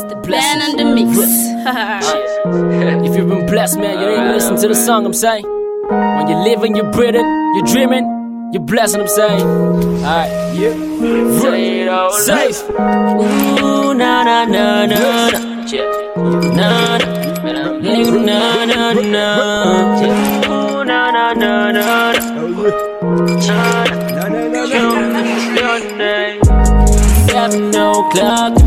It's the plan and the mix. if you've been blessed, man, you ain't listen to the song I'm saying. When you're living, you're breathing, you're dreaming, you're blessing, I'm saying. Alright, yeah. Safe. Ooh, na na na na na. Na na. Na na na. Ooh, na na na na na. Seven o'clock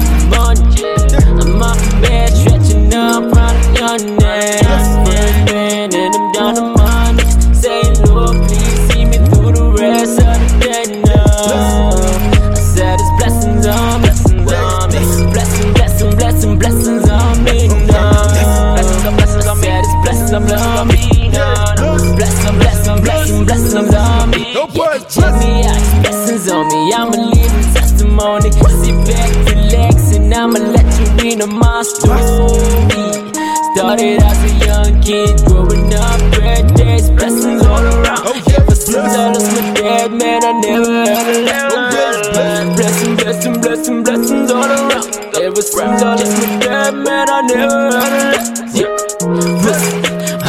Ever since I lost my man, I never a lot. Yeah.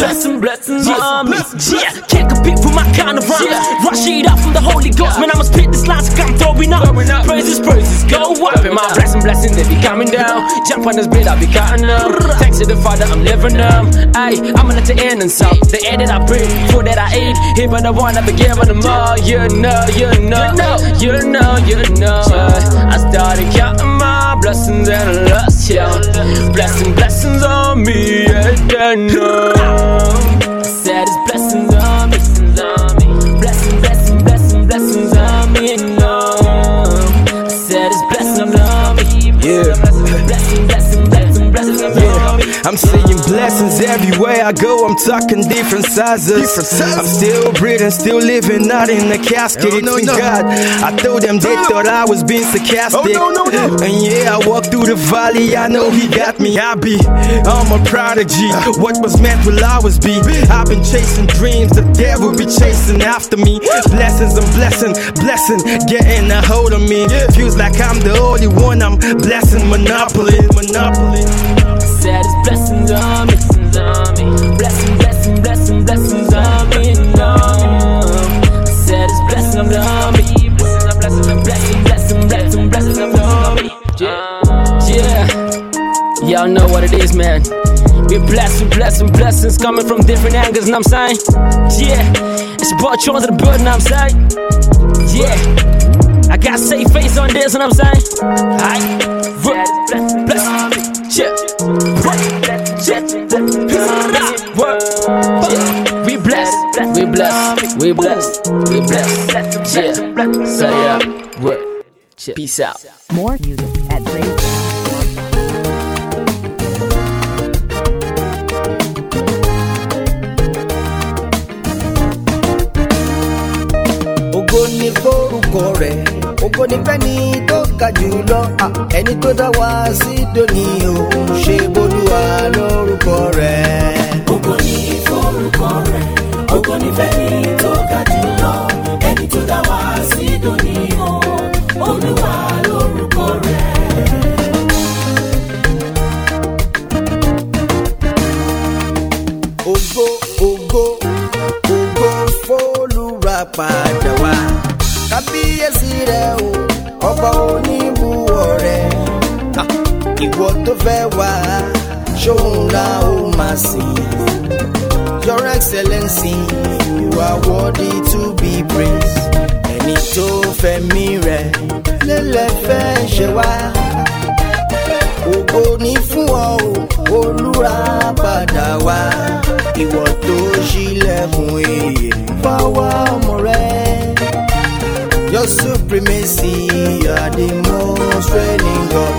Blessing, blessing, blessings on me. Yeah, can't compete with my kind of rhyme. Rush it out from the Holy Ghost, man. I'ma spit this lines like I'm throwing up. Praises, praises, go up. And my blessing, blessing, they be coming down. Jump on this beat, I be cutting them. Thanks to the Father, I'm living them. Ayy, I'ma let the end and so. The air that I breathe, food that I eat. Here, but the one I be giving them all. You know, you know, you know, you know. I started counting my blessings and I lost yeah. Blessing, blessings on me, yeah, they know. I said it's blessings on me, blessings on me. Blessing, blessing, blessing, blessings on me, no. I said it's blessings on me. Yeah. Blessing, blessing, blessing, blessings on me. I'm seeing blessings everywhere I go. I'm talking different sizes. Different sizes. I'm still breathing, still living, not in a casket. Oh, no, Thank no. God. I told them they thought I was being oh, sarcastic. Oh, no, no, no. And yeah, I walk through the valley. I know He got me. I be, I'm a prodigy. What was meant will always be. I've been chasing dreams. The devil be chasing after me. Blessings and blessing, blessing, getting a hold of me. Feels like I'm the only one. I'm blessing monopoly, monopoly. Is, man. We blessing, blessing, blessings coming from different angles, and I'm saying, yeah. It's about Charles of the building, I'm saying, yeah. I got safe face on this, and I'm saying, I blessing, blessing, yeah. Yeah. We blessed, we blessed, we blessed, we blessed, yeah. Say yeah. peace out. More music at Brave. Forúkọ rẹ̀. Ògo ni fẹ́ni tó ga jùlọ à, ẹni tó dá wa sí dòní òun ṣe bolúwa lórúkọ rẹ̀. Ògo ni forúkọ rẹ̀, ògo ni fẹ́ni ìwọ tó fẹ́ wá ṣóun la ó máa sìn. Your Excellency, you are worthy to be praised. Ẹni tó fẹ̀mí rẹ̀ lélẹ̀ fẹ́ ṣe wá. Ògo ní fún ọ o, olúra padà wá. Ìwọ tó ṣílẹ̀kùn èyè fọwọ́ ọmọ rẹ̀. Your supremacy, you are the most reigning God.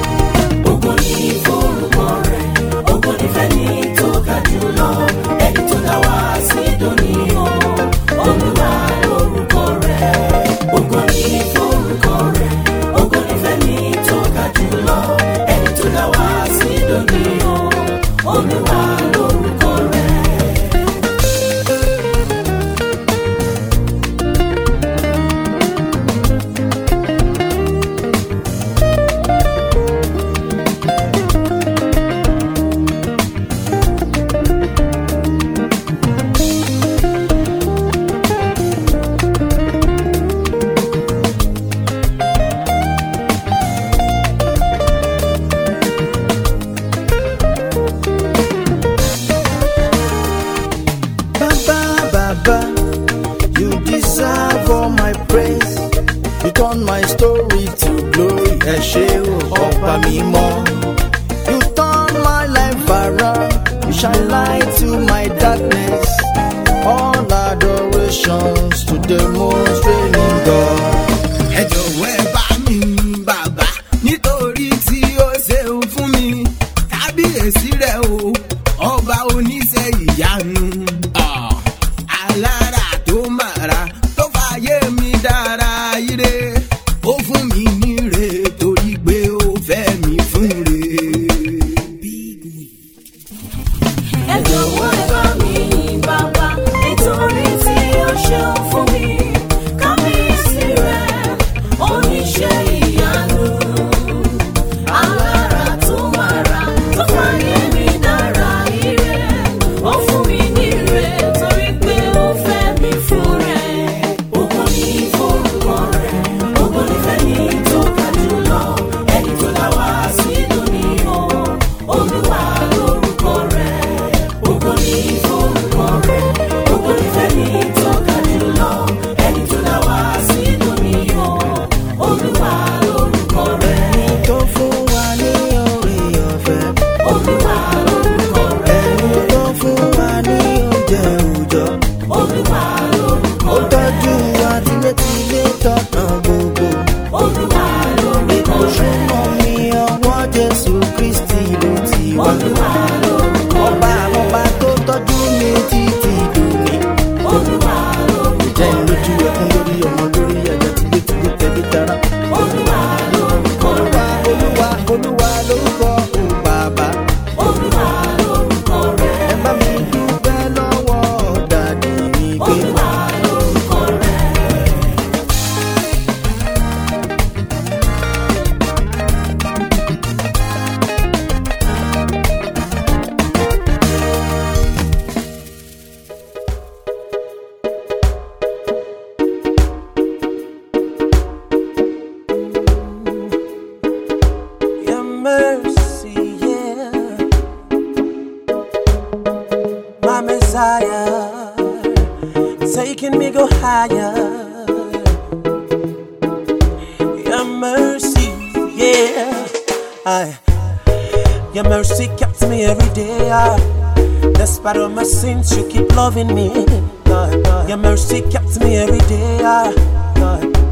since you keep loving me. God. Your mercy kept me every day.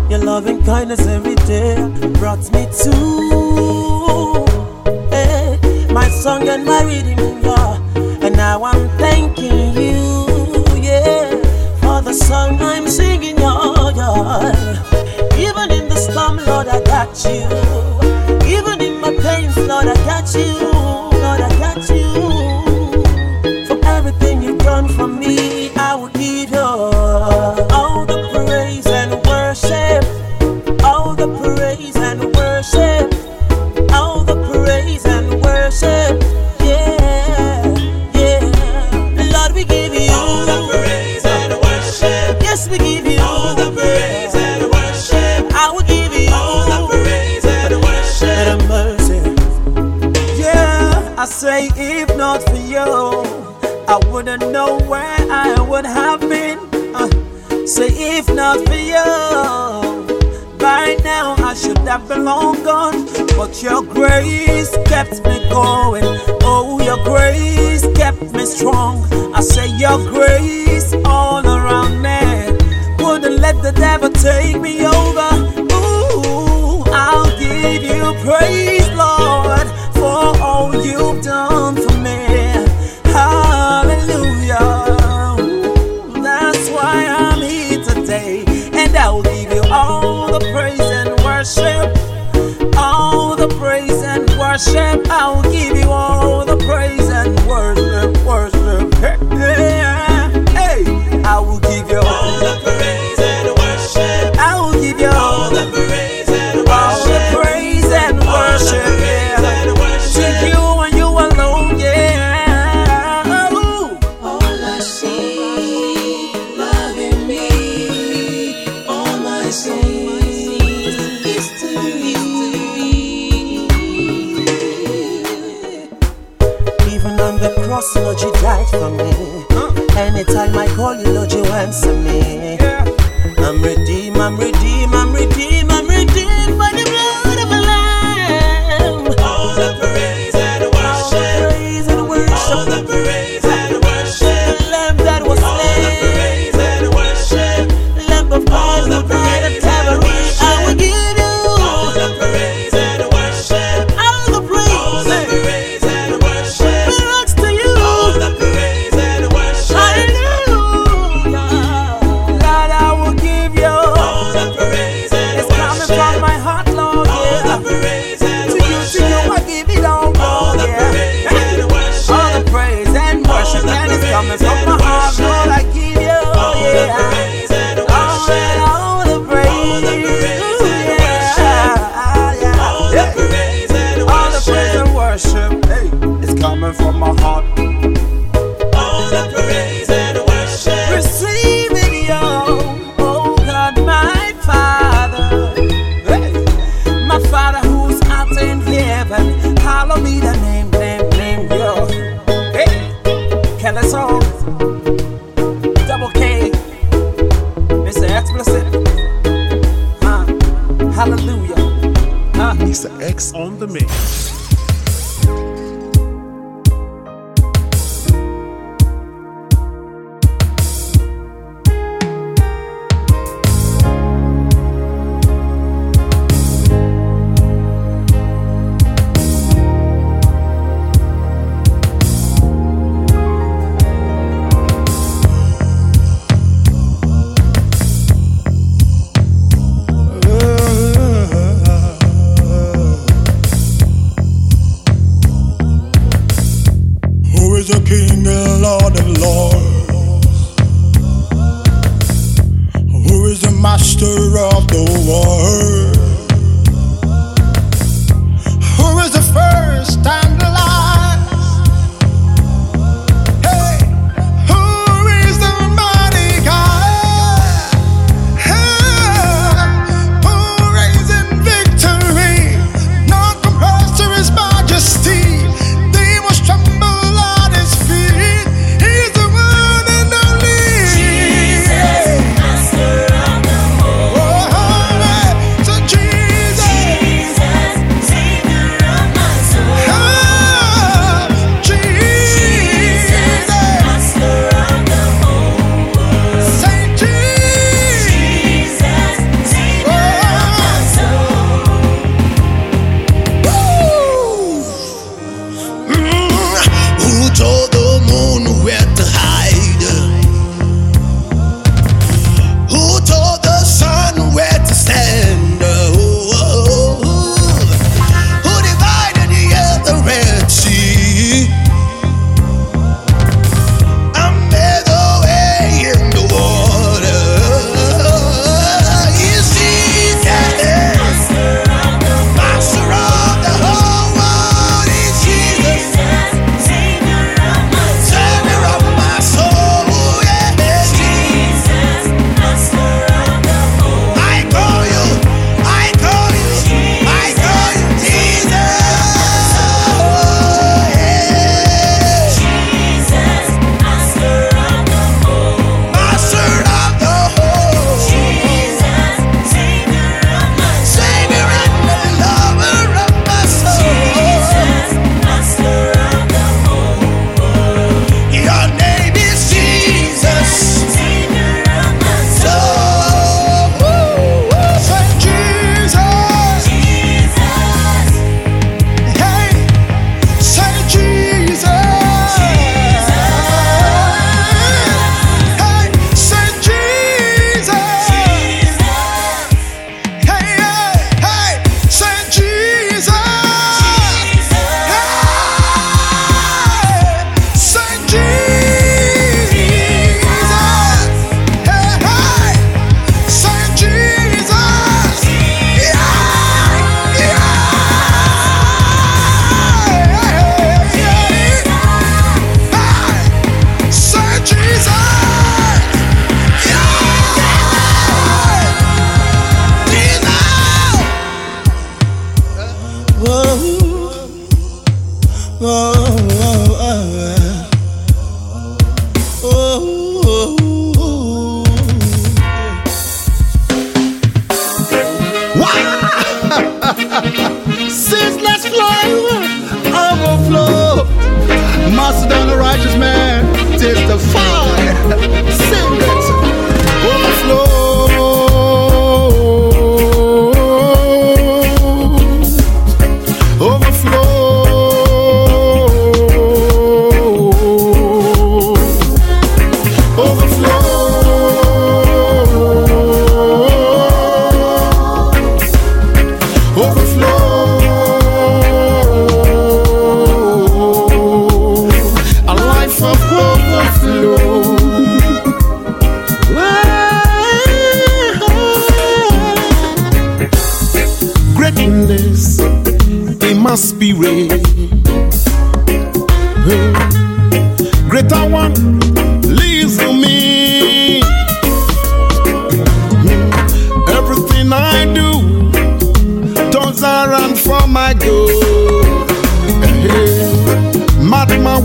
Your loving kindness every day brought me to hey, my song and my rhythm, Yeah. And now I'm thanking you yeah, for the song I'm singing. Yeah, yeah. Even in the storm, Lord, I got you. Even in my pains, Lord, I got you. have been long gone, but your grace kept me going. Oh, your grace kept me strong. I say your grace all around me. Wouldn't let the devil take me over. you died for me.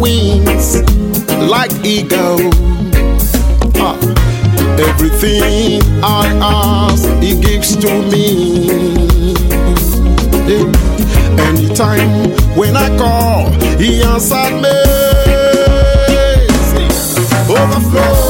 wings like eagle. Ah, everything I ask, He gives to me. Yeah. Anytime when I call, He answered me. Overflow.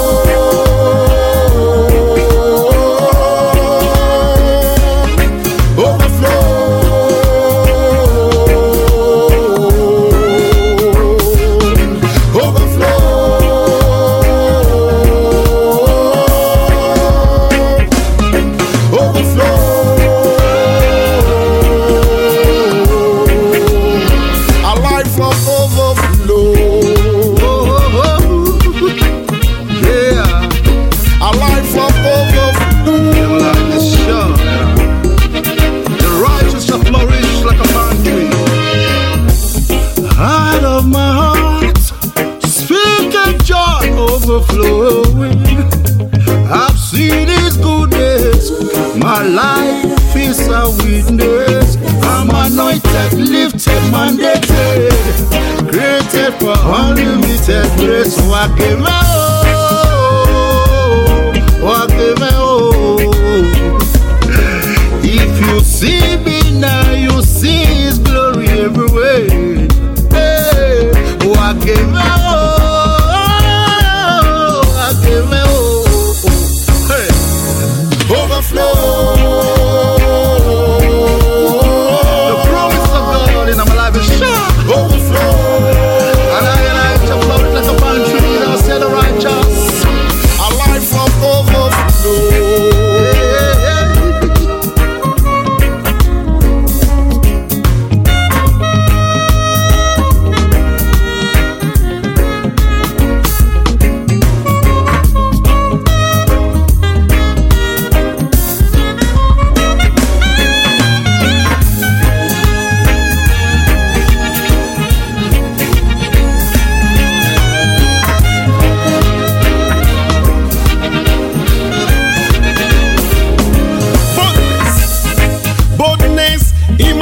holiness. I'm anointed, lifted, mandated, created for unlimited grace. Wakema.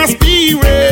spirit.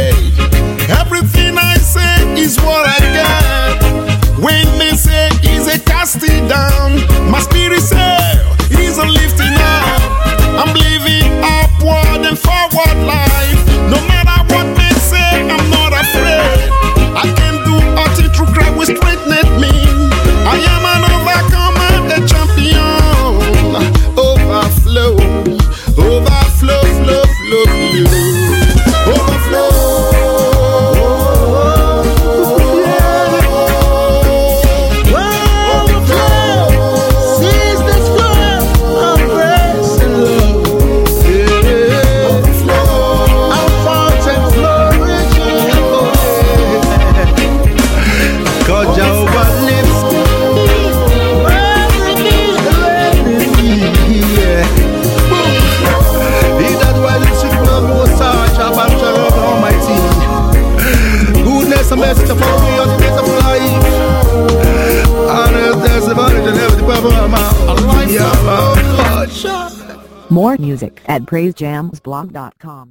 crazejamsblog.com.